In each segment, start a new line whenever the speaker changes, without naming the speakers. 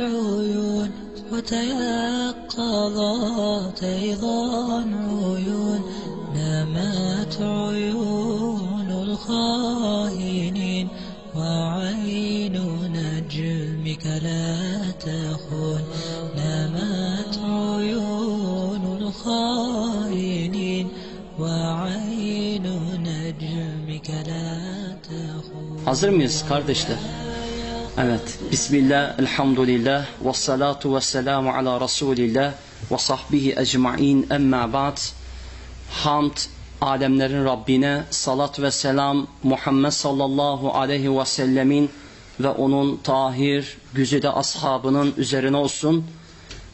عيون وتيقظت أيضا عيون نامت عيون الخائنين وعين نجمك لا تخون نامت عيون الخائنين وعين نجمك لا تخون
Hazır mıyız kardeşler? Evet. Bismillah, elhamdülillah, ve salatu ve selamu ala Resulillah ve sahbihi ecma'in emma ba'd. Hamd, alemlerin Rabbine, salat ve selam Muhammed sallallahu aleyhi ve sellemin ve onun tahir, güzide ashabının üzerine olsun.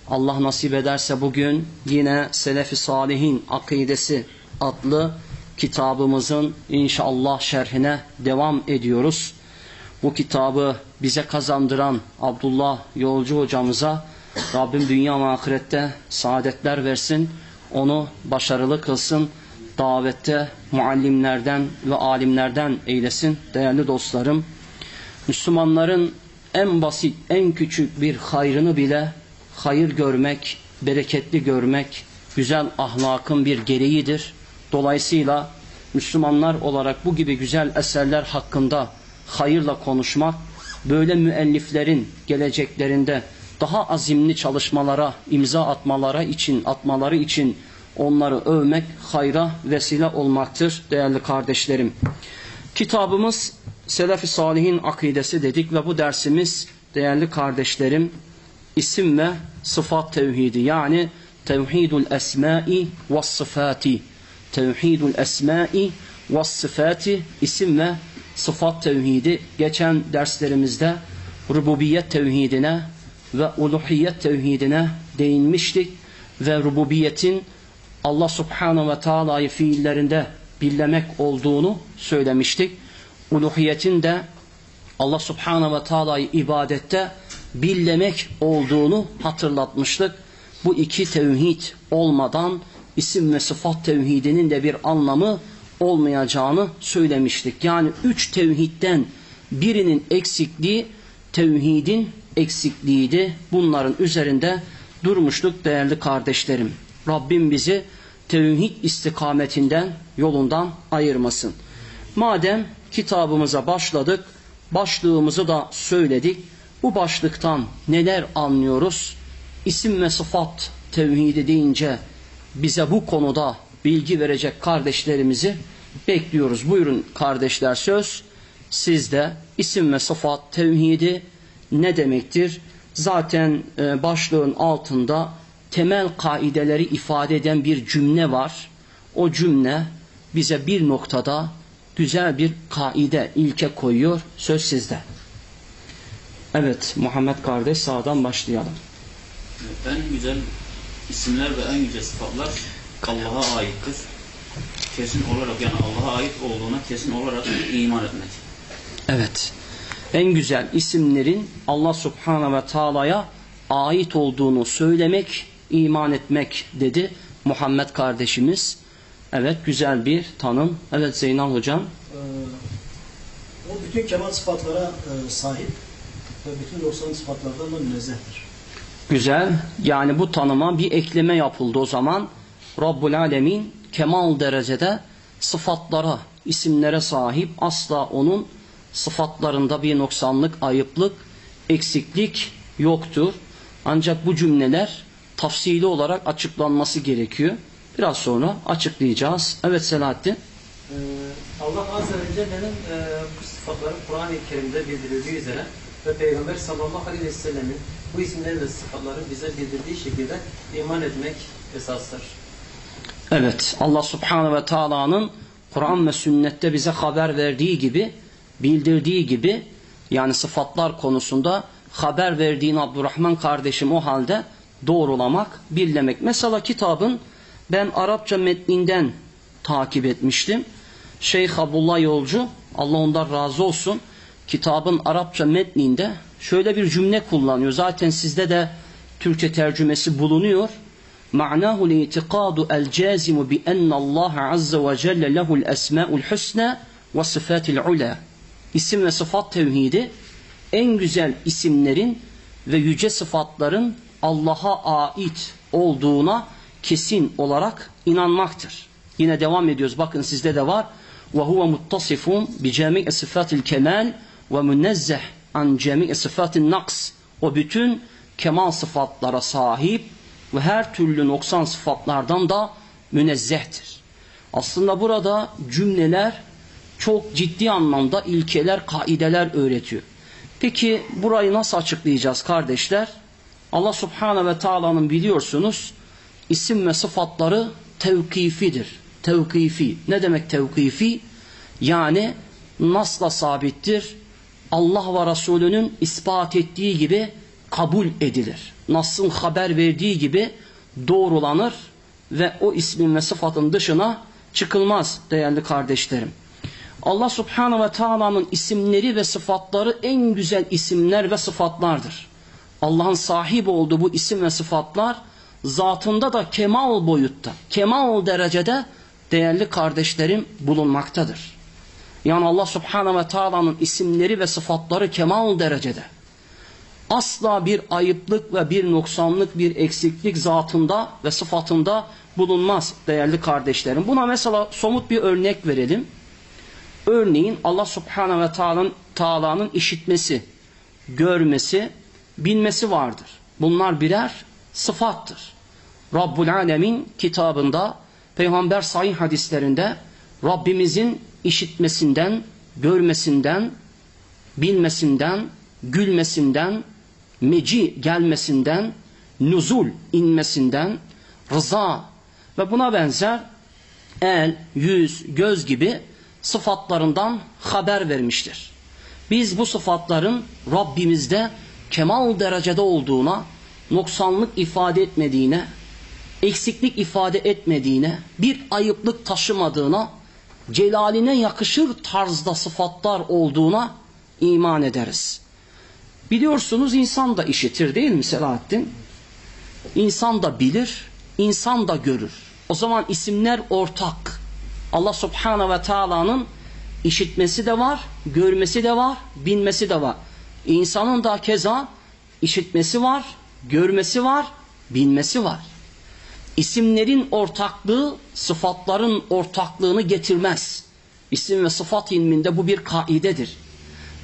Allah nasip ederse bugün yine Selefi Salihin Akidesi adlı kitabımızın inşallah şerhine devam ediyoruz. Bu kitabı bize kazandıran Abdullah Yolcu hocamıza Rabbim dünya ve ahirette saadetler versin. Onu başarılı kılsın. Davette muallimlerden ve alimlerden eylesin. Değerli dostlarım, Müslümanların en basit, en küçük bir hayrını bile hayır görmek, bereketli görmek, güzel ahlakın bir gereğidir. Dolayısıyla Müslümanlar olarak bu gibi güzel eserler hakkında hayırla konuşmak, böyle müelliflerin geleceklerinde daha azimli çalışmalara, imza atmalara için, atmaları için onları övmek hayra vesile olmaktır değerli kardeşlerim. Kitabımız Selefi Salihin akidesi dedik ve bu dersimiz değerli kardeşlerim isim ve sıfat tevhidi yani tevhidul esmai ve sıfati tevhidul esmai ve sıfati isim ve sıfat tevhidi geçen derslerimizde rububiyet tevhidine ve uluhiyet tevhidine değinmiştik ve rububiyetin Allah subhanahu ve taala'yı fiillerinde birlemek olduğunu söylemiştik. Uluhiyetin de Allah subhanahu ve taala'yı ibadette birlemek olduğunu hatırlatmıştık. Bu iki tevhid olmadan isim ve sıfat tevhidinin de bir anlamı olmayacağını söylemiştik. Yani üç tevhidden birinin eksikliği tevhidin eksikliğiydi. Bunların üzerinde durmuştuk değerli kardeşlerim. Rabbim bizi tevhid istikametinden, yolundan ayırmasın. Madem kitabımıza başladık, başlığımızı da söyledik. Bu başlıktan neler anlıyoruz? İsim ve sıfat tevhidi deyince bize bu konuda bilgi verecek kardeşlerimizi bekliyoruz. Buyurun kardeşler söz sizde isim ve sıfat tevhidi ne demektir? Zaten e, başlığın altında temel kaideleri ifade eden bir cümle var. O cümle bize bir noktada güzel bir kaide, ilke koyuyor. Söz sizde. Evet Muhammed kardeş sağdan başlayalım.
En güzel isimler ve en güzel sıfatlar Allah'a aittir. Kesin olarak yani Allah'a ait olduğuna kesin olarak iman etmek.
Evet. En güzel isimlerin Allah Subhanahu ve Taala'ya ait olduğunu söylemek, iman etmek dedi Muhammed kardeşimiz. Evet güzel bir tanım. Evet Zeynal hocam.
Ee, o bütün kemal sıfatlara e, sahip ve bütün 90 sıfatlardan da münezzehtir.
Güzel. Yani bu tanıma bir ekleme yapıldı o zaman. Rabbul Alemin kemal derecede sıfatlara, isimlere sahip asla onun sıfatlarında bir noksanlık, ayıplık, eksiklik yoktur. Ancak bu cümleler tafsili olarak açıklanması gerekiyor. Biraz sonra açıklayacağız. Evet Selahattin.
Ee, Allah Azze ve Celle'nin e, bu sıfatları Kur'an-ı Kerim'de bildirildiği üzere ve Peygamber sallallahu aleyhi ve sellemin bu isimleri ve sıfatları bize bildirdiği şekilde iman etmek esastır.
Evet Allah Subhanahu ve Taala'nın Kur'an ve sünnette bize haber verdiği gibi bildirdiği gibi yani sıfatlar konusunda haber verdiğin Abdurrahman kardeşim o halde doğrulamak, birlemek. Mesela kitabın ben Arapça metninden takip etmiştim. Şeyh Abdullah Yolcu, Allah ondan razı olsun, kitabın Arapça metninde şöyle bir cümle kullanıyor. Zaten sizde de Türkçe tercümesi bulunuyor. معناه الاعتقاد الجازم بأن الله عز وجل له الأسماء الحسنى والصفات العلى İsim ve sıfat tevhidi en güzel isimlerin ve yüce sıfatların Allah'a ait olduğuna kesin olarak inanmaktır. Yine devam ediyoruz. Bakın sizde de var. Ve huve muttasifun bi cemi'i sıfatil kemal ve münezzeh an cemi'i sıfatil naks. O bütün kemal sıfatlara sahip ve her türlü noksan sıfatlardan da münezzehtir. Aslında burada cümleler çok ciddi anlamda ilkeler, kaideler öğretiyor. Peki burayı nasıl açıklayacağız kardeşler? Allah Subhanahu ve Taala'nın biliyorsunuz isim ve sıfatları tevkifidir. Tevkifi. Ne demek tevkifi? Yani nasla sabittir. Allah ve Resulünün ispat ettiği gibi kabul edilir. Nas'ın haber verdiği gibi doğrulanır ve o ismin ve sıfatın dışına çıkılmaz değerli kardeşlerim. Allah Subhanahu ve Taala'nın isimleri ve sıfatları en güzel isimler ve sıfatlardır. Allah'ın sahip olduğu bu isim ve sıfatlar zatında da kemal boyutta, kemal derecede değerli kardeşlerim bulunmaktadır. Yani Allah Subhanahu ve Taala'nın isimleri ve sıfatları kemal derecede. Asla bir ayıplık ve bir noksanlık, bir eksiklik zatında ve sıfatında bulunmaz değerli kardeşlerim. Buna mesela somut bir örnek verelim. Örneğin Allah Subhanahu ve Taala'nın Taala'nın işitmesi, görmesi, bilmesi vardır. Bunlar birer sıfattır. Rabbul Alemin kitabında, Peygamber sahih hadislerinde Rabbimizin işitmesinden, görmesinden, bilmesinden, gülmesinden, meci gelmesinden, nuzul inmesinden, rıza ve buna benzer el, yüz, göz gibi sıfatlarından haber vermiştir. Biz bu sıfatların Rabbimizde kemal derecede olduğuna, noksanlık ifade etmediğine, eksiklik ifade etmediğine, bir ayıplık taşımadığına, celaline yakışır tarzda sıfatlar olduğuna iman ederiz. Biliyorsunuz insan da işitir değil mi Selahattin? İnsan da bilir, insan da görür. O zaman isimler ortak. Allah Subhanahu ve Taala'nın işitmesi de var, görmesi de var, bilmesi de var. İnsanın da keza işitmesi var, görmesi var, bilmesi var. İsimlerin ortaklığı sıfatların ortaklığını getirmez. İsim ve sıfat ilminde bu bir kaidedir.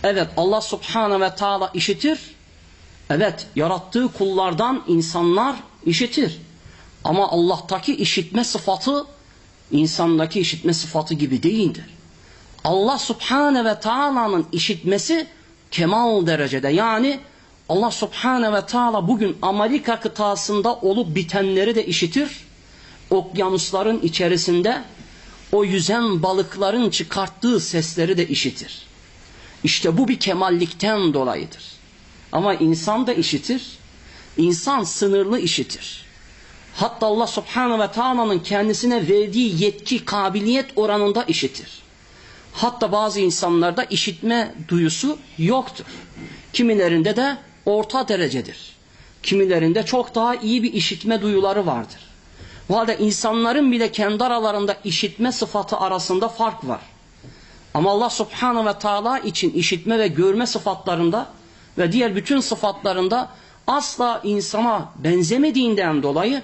Evet Allah Subhanahu ve Taala işitir. Evet yarattığı kullardan insanlar işitir. Ama Allah'taki işitme sıfatı insandaki işitme sıfatı gibi değildir. Allah Subhanahu ve Taala'nın işitmesi kemal derecede yani Allah Subhanahu ve Taala bugün Amerika kıtasında olup bitenleri de işitir. Okyanusların içerisinde o yüzen balıkların çıkarttığı sesleri de işitir. İşte bu bir kemallikten dolayıdır. Ama insan da işitir. İnsan sınırlı işitir. Hatta Allah Subhanahu ve Taala'nın kendisine verdiği yetki, kabiliyet oranında işitir. Hatta bazı insanlarda işitme duyusu yoktur. Kimilerinde de orta derecedir. Kimilerinde çok daha iyi bir işitme duyuları vardır. Bu halde insanların bile kendi aralarında işitme sıfatı arasında fark var. Ama Allah subhanahu ve taala için işitme ve görme sıfatlarında ve diğer bütün sıfatlarında asla insana benzemediğinden dolayı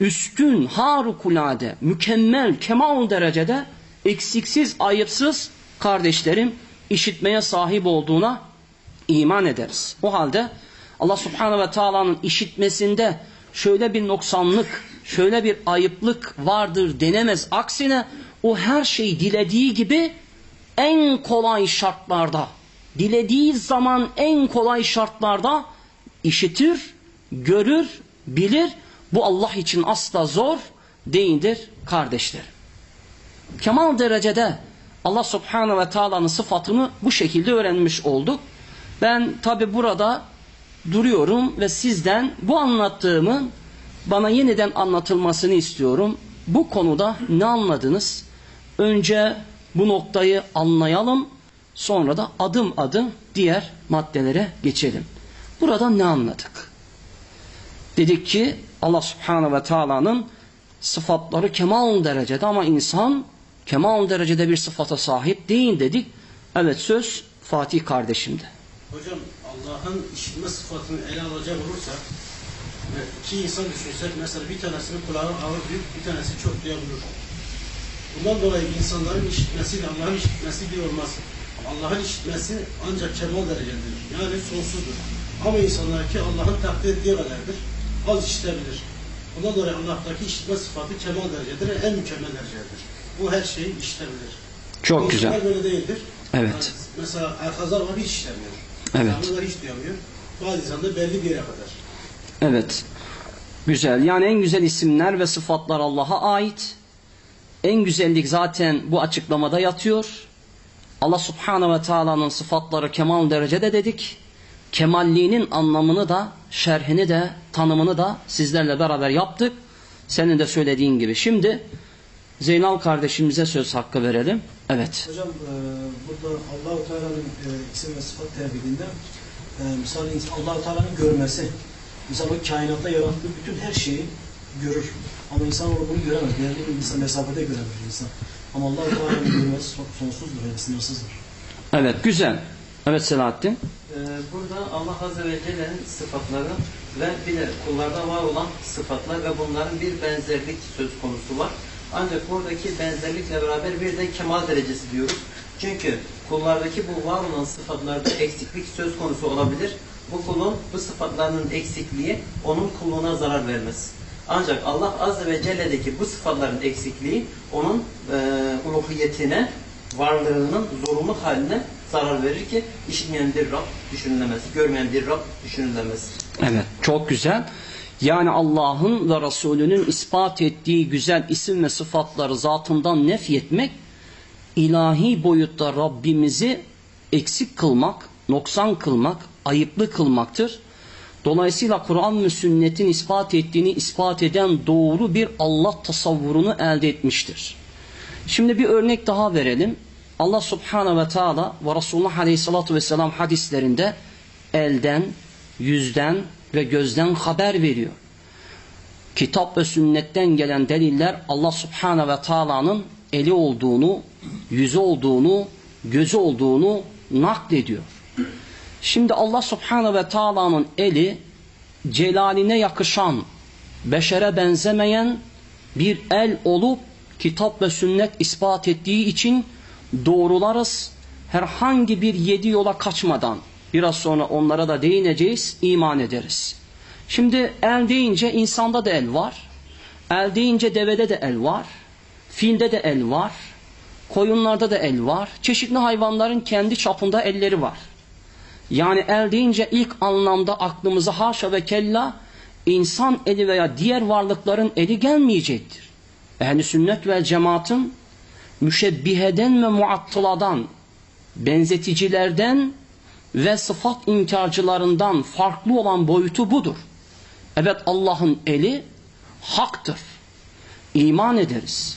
üstün, harikulade, mükemmel, kemal derecede eksiksiz, ayıpsız kardeşlerim işitmeye sahip olduğuna iman ederiz. O halde Allah subhanahu ve taala'nın işitmesinde şöyle bir noksanlık, şöyle bir ayıplık vardır denemez. Aksine o her şeyi dilediği gibi en kolay şartlarda, dilediği zaman en kolay şartlarda işitir, görür, bilir. Bu Allah için asla zor değildir kardeşler. Kemal derecede Allah subhanahu ve taala'nın sıfatını bu şekilde öğrenmiş olduk. Ben tabi burada duruyorum ve sizden bu anlattığımın bana yeniden anlatılmasını istiyorum. Bu konuda ne anladınız? Önce bu noktayı anlayalım. Sonra da adım adım diğer maddelere geçelim. Burada ne anladık? Dedik ki Allah subhanahu ve taala'nın sıfatları kemal derecede ama insan kemal derecede bir sıfata sahip değil dedik. Evet söz Fatih kardeşimde.
Hocam Allah'ın işitme sıfatını ele alacak olursak iki insan düşünsek mesela bir tanesinin kulağı ağır büyük bir tanesi çok duyabilir. Bundan dolayı insanların işitmesiyle Allah'ın işitmesi bir olmaz. Allah'ın işitmesi ancak kemal derecededir. Yani sonsuzdur. Ama insanlarki Allah'ın takdir ettiği kadardır. Az işitebilir. Bundan dolayı Allah'taki işitme sıfatı kemal derecedir. En mükemmel derecedir. Bu her şeyi işitebilir.
Çok güzel.
İnsanlar böyle değildir.
Evet.
Yani mesela Erkazar var hiç işlemiyor.
Evet.
Tanrılar hiç duyamıyor. Bazı insanlar belli bir yere kadar.
Evet. Güzel. Yani en güzel isimler ve sıfatlar Allah'a ait. En güzellik zaten bu açıklamada yatıyor. Allah Subhanahu ve Taala'nın sıfatları kemal derecede dedik. Kemalliğinin anlamını da, şerhini de, tanımını da sizlerle beraber yaptık. Senin de söylediğin gibi. Şimdi Zeynal kardeşimize söz hakkı verelim. Evet.
Hocam e, burada Allahu Teala'nın e, isim ve sıfat tevhidinde e, misal Allahu Teala'nın görmesi. Misal o kainatta yarattığı bütün her şeyi görür. Ama insan onu bunu göremez. Değerli insan mesafede göremez insan. Ama Allahu Teala'nın görmesi son- sonsuzdur, yani sınırsızdır.
Evet güzel. Evet Selahattin.
Ee, burada Allah Azze ve Celle'nin sıfatları ve bir de kullarda var olan sıfatlar ve bunların bir benzerlik söz konusu var. Ancak buradaki benzerlikle beraber bir de kemal derecesi diyoruz. Çünkü kullardaki bu var olan sıfatlarda eksiklik söz konusu olabilir. Bu kulun bu sıfatlarının eksikliği onun kulluğuna zarar vermez. Ancak Allah Azze ve Celle'deki bu sıfatların eksikliği onun e, uluhiyetine, varlığının zorunlu haline zarar verir ki işitmeyen bir Rab düşünülemez, görmeyen bir Rab düşünülemez.
Evet çok güzel. Yani Allah'ın ve Resulünün ispat ettiği güzel isim ve sıfatları zatından nefyetmek ilahi boyutta Rabbimizi eksik kılmak, noksan kılmak, ayıplı kılmaktır. Dolayısıyla Kur'an ve sünnetin ispat ettiğini ispat eden doğru bir Allah tasavvurunu elde etmiştir. Şimdi bir örnek daha verelim. Allah Subhanahu ve Teala ve Resulullah Aleyhisselatü Vesselam hadislerinde elden, yüzden ve gözden haber veriyor. Kitap ve sünnetten gelen deliller Allah Subhanahu ve Taala'nın eli olduğunu, yüzü olduğunu, gözü olduğunu naklediyor. Şimdi Allah Subhanahu ve Taala'nın eli celaline yakışan, beşere benzemeyen bir el olup kitap ve sünnet ispat ettiği için doğrularız. Herhangi bir yedi yola kaçmadan biraz sonra onlara da değineceğiz, iman ederiz. Şimdi el deyince insanda da el var. El deyince devede de el var. Filde de el var. Koyunlarda da el var. Çeşitli hayvanların kendi çapında elleri var. Yani el deyince ilk anlamda aklımıza haşa ve kella insan eli veya diğer varlıkların eli gelmeyecektir. Ehli sünnet ve cemaatın müşebbiheden ve muattıladan, benzeticilerden ve sıfat inkarcılarından farklı olan boyutu budur. Evet Allah'ın eli haktır. İman ederiz.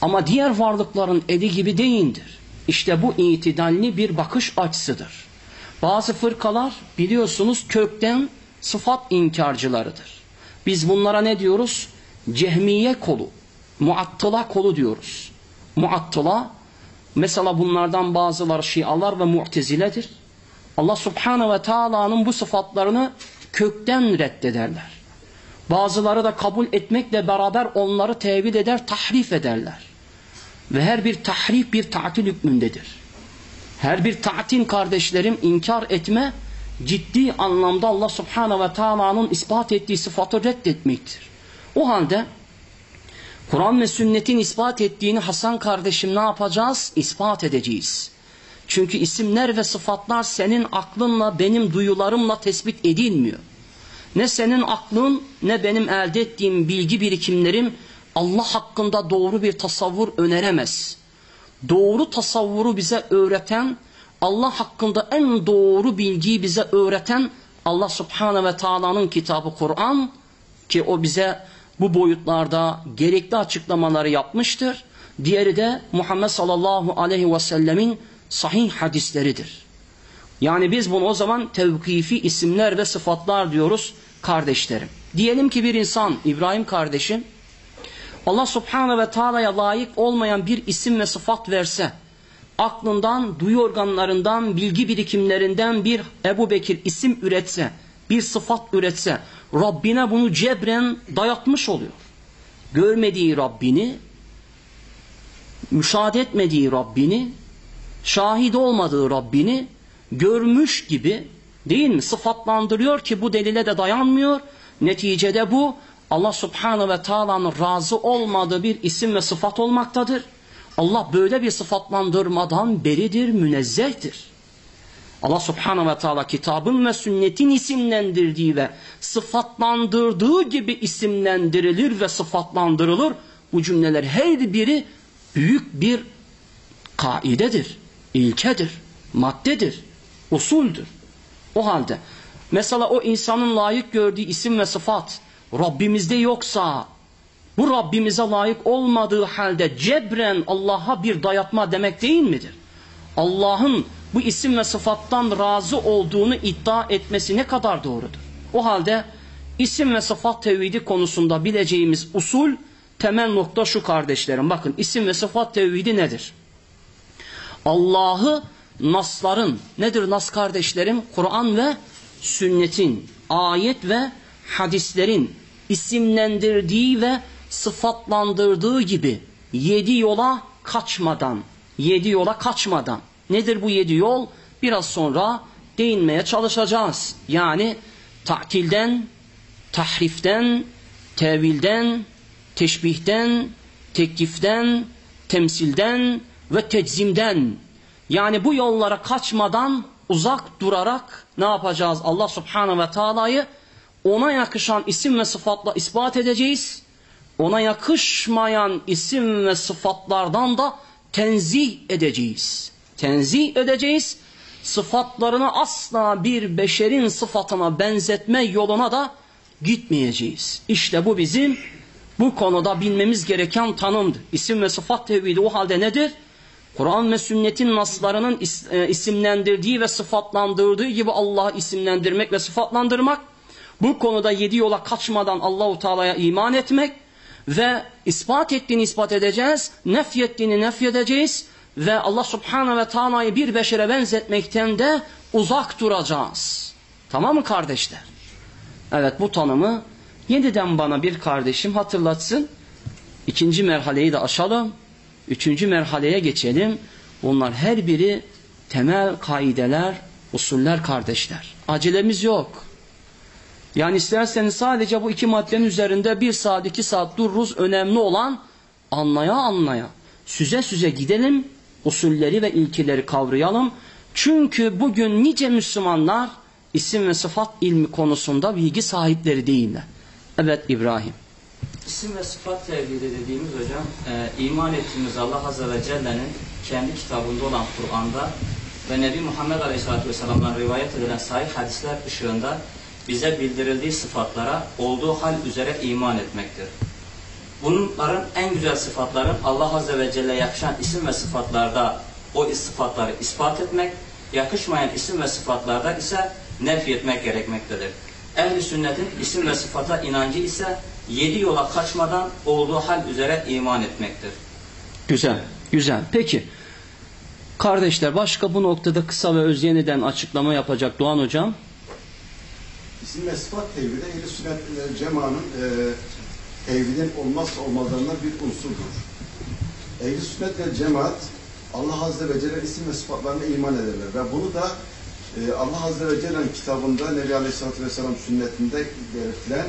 Ama diğer varlıkların eli gibi değildir. İşte bu itidalli bir bakış açısıdır. Bazı fırkalar biliyorsunuz kökten sıfat inkarcılarıdır. Biz bunlara ne diyoruz? Cehmiye kolu, muattıla kolu diyoruz. Muattıla, mesela bunlardan bazıları şialar ve mu'teziledir. Allah subhanahu ve taala'nın bu sıfatlarını kökten reddederler. Bazıları da kabul etmekle beraber onları tevil eder, tahrif ederler. Ve her bir tahrif bir tatil hükmündedir. Her bir ta'tin kardeşlerim inkar etme ciddi anlamda Allah subhanahu ve taala'nın ispat ettiği sıfatı reddetmektir. O halde Kur'an ve sünnetin ispat ettiğini Hasan kardeşim ne yapacağız? İspat edeceğiz. Çünkü isimler ve sıfatlar senin aklınla benim duyularımla tespit edilmiyor. Ne senin aklın ne benim elde ettiğim bilgi birikimlerim Allah hakkında doğru bir tasavvur öneremez. Doğru tasavvuru bize öğreten, Allah hakkında en doğru bilgiyi bize öğreten Allah Subhanahu ve Taala'nın kitabı Kur'an ki o bize bu boyutlarda gerekli açıklamaları yapmıştır. Diğeri de Muhammed sallallahu aleyhi ve sellemin sahih hadisleridir. Yani biz bunu o zaman tevkifi isimler ve sıfatlar diyoruz kardeşlerim. Diyelim ki bir insan İbrahim kardeşim Allah subhanahu ve taala'ya layık olmayan bir isim ve sıfat verse aklından, duyu organlarından, bilgi birikimlerinden bir Ebu Bekir isim üretse, bir sıfat üretse, Rabbine bunu cebren dayatmış oluyor. Görmediği Rabbini, müşahede etmediği Rabbini, şahit olmadığı Rabbini görmüş gibi değil mi sıfatlandırıyor ki bu delile de dayanmıyor. Neticede bu Allah subhanahu ve taala'nın razı olmadığı bir isim ve sıfat olmaktadır. Allah böyle bir sıfatlandırmadan beridir, münezzehtir. Allah subhanahu ve teala kitabın ve sünnetin isimlendirdiği ve sıfatlandırdığı gibi isimlendirilir ve sıfatlandırılır. Bu cümleler her biri büyük bir kaidedir, ilkedir, maddedir, usuldür. O halde mesela o insanın layık gördüğü isim ve sıfat Rabbimizde yoksa bu Rabbimize layık olmadığı halde cebren Allah'a bir dayatma demek değil midir? Allah'ın bu isim ve sıfattan razı olduğunu iddia etmesi ne kadar doğrudur? O halde isim ve sıfat tevhidi konusunda bileceğimiz usul temel nokta şu kardeşlerim. Bakın isim ve sıfat tevhidi nedir? Allah'ı nasların, nedir nas kardeşlerim? Kur'an ve sünnetin, ayet ve hadislerin isimlendirdiği ve sıfatlandırdığı gibi yedi yola kaçmadan, yedi yola kaçmadan. Nedir bu yedi yol? Biraz sonra değinmeye çalışacağız. Yani takilden, tahriften, tevilden, teşbihten, tekiften, temsilden ve teczimden. Yani bu yollara kaçmadan uzak durarak ne yapacağız? Allah subhanahu ve taala'yı ona yakışan isim ve sıfatla ispat edeceğiz. Ona yakışmayan isim ve sıfatlardan da tenzih edeceğiz. Tenzih edeceğiz. Sıfatlarını asla bir beşerin sıfatına benzetme yoluna da gitmeyeceğiz. İşte bu bizim bu konuda bilmemiz gereken tanımdır. İsim ve sıfat tevhidi o halde nedir? Kur'an ve sünnetin naslarının e, isimlendirdiği ve sıfatlandırdığı gibi Allah'ı isimlendirmek ve sıfatlandırmak. Bu konuda yedi yola kaçmadan Allahu Teala'ya iman etmek ve ispat ettiğini ispat edeceğiz, nefyettiğini nefyedeceğiz ve Allah Subhanahu ve Taala'yı bir beşere benzetmekten de uzak duracağız. Tamam mı kardeşler? Evet bu tanımı yeniden bana bir kardeşim hatırlatsın. İkinci merhaleyi de aşalım. Üçüncü merhaleye geçelim. Bunlar her biri temel kaideler, usuller kardeşler. Acelemiz yok. Yani isterseniz sadece bu iki maddenin üzerinde bir saat iki saat dururuz. Önemli olan anlaya anlaya, süze süze gidelim. Usulleri ve ilkeleri kavrayalım. Çünkü bugün nice Müslümanlar isim ve sıfat ilmi konusunda bilgi sahipleri değiller. Evet İbrahim.
İsim ve sıfat tevhidi dediğimiz hocam, e, iman ettiğimiz Allah Azze ve Celle'nin kendi kitabında olan Kur'an'da ve Nebi Muhammed Aleyhisselatü Vesselam'dan rivayet edilen sahih hadisler ışığında bize bildirildiği sıfatlara olduğu hal üzere iman etmektir. Bunların en güzel sıfatların Allah Azze ve Celle yakışan isim ve sıfatlarda o sıfatları ispat etmek, yakışmayan isim ve sıfatlarda ise nef etmek gerekmektedir. Ehli sünnetin isim ve sıfata inancı ise yedi yola kaçmadan olduğu hal üzere iman etmektir.
Güzel, güzel. Peki, kardeşler başka bu noktada kısa ve öz yeniden açıklama yapacak Doğan Hocam.
İsim ve sıfat tevhidi ehl sünnet e, cemanın e, tevhidin olmazsa olmazlarından bir unsurdur. Ehl-i sünnet ve cemaat Allah Azze ve Celle isim ve sıfatlarına iman ederler. Ve bunu da e, Allah Azze ve Celle'nin kitabında Nebi Aleyhisselatü Vesselam sünnetinde belirtilen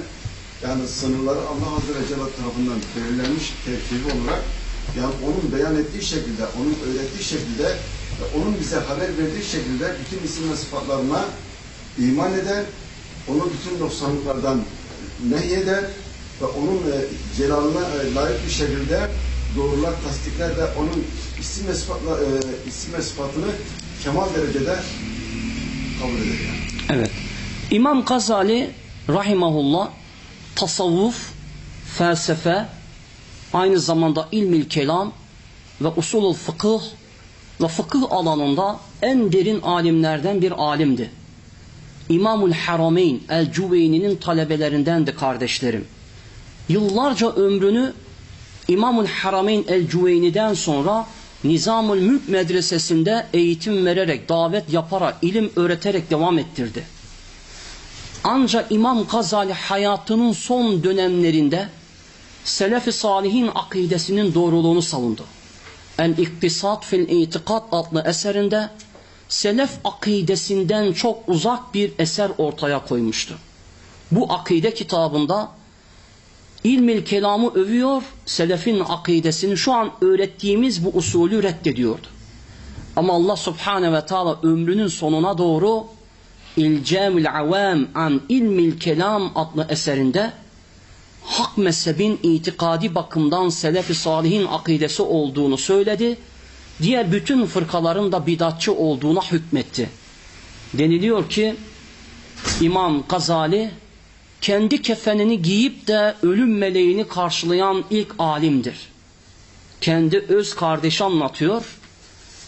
yani sınırları Allah Azze ve Celle tarafından belirlenmiş terkibi olarak yani onun beyan ettiği şekilde, onun öğrettiği şekilde onun bize haber verdiği şekilde bütün isim ve sıfatlarına iman eder, onu bütün noksanlıklardan nehyeder ve onun e, celalına e, layık bir şekilde doğrular, tasdikler ve onun isim ve, sıfatla, e, isim ve sıfatını kemal derecede kabul eder.
Evet. İmam Gazali rahimahullah tasavvuf, felsefe, aynı zamanda ilmil kelam ve usulul fıkıh ve fıkıh alanında en derin alimlerden bir alimdi. İmamul Harameyn el-Cüveyni'nin talebelerindendi kardeşlerim. Yıllarca ömrünü İmamul Harameyn el-Cüveyni'den sonra Nizamül Mülk Medresesi'nde eğitim vererek, davet yaparak, ilim öğreterek devam ettirdi. Ancak İmam Gazali hayatının son dönemlerinde Selefi Salihin akidesinin doğruluğunu savundu. El İktisat fil İtikat adlı eserinde Selef akidesinden çok uzak bir eser ortaya koymuştu. Bu akide kitabında ilmil kelamı övüyor, selefin akidesini şu an öğrettiğimiz bu usulü reddediyordu. Ama Allah subhane ve taala ömrünün sonuna doğru İlcamül Avam an ilmil kelam adlı eserinde hak mezhebin itikadi bakımdan selef-i salihin akidesi olduğunu söyledi. Diğer bütün fırkaların da bidatçı olduğuna hükmetti. Deniliyor ki İmam Gazali kendi kefenini giyip de ölüm meleğini karşılayan ilk alimdir. Kendi öz kardeşi anlatıyor.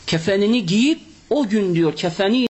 Kefenini giyip o gün diyor kefeni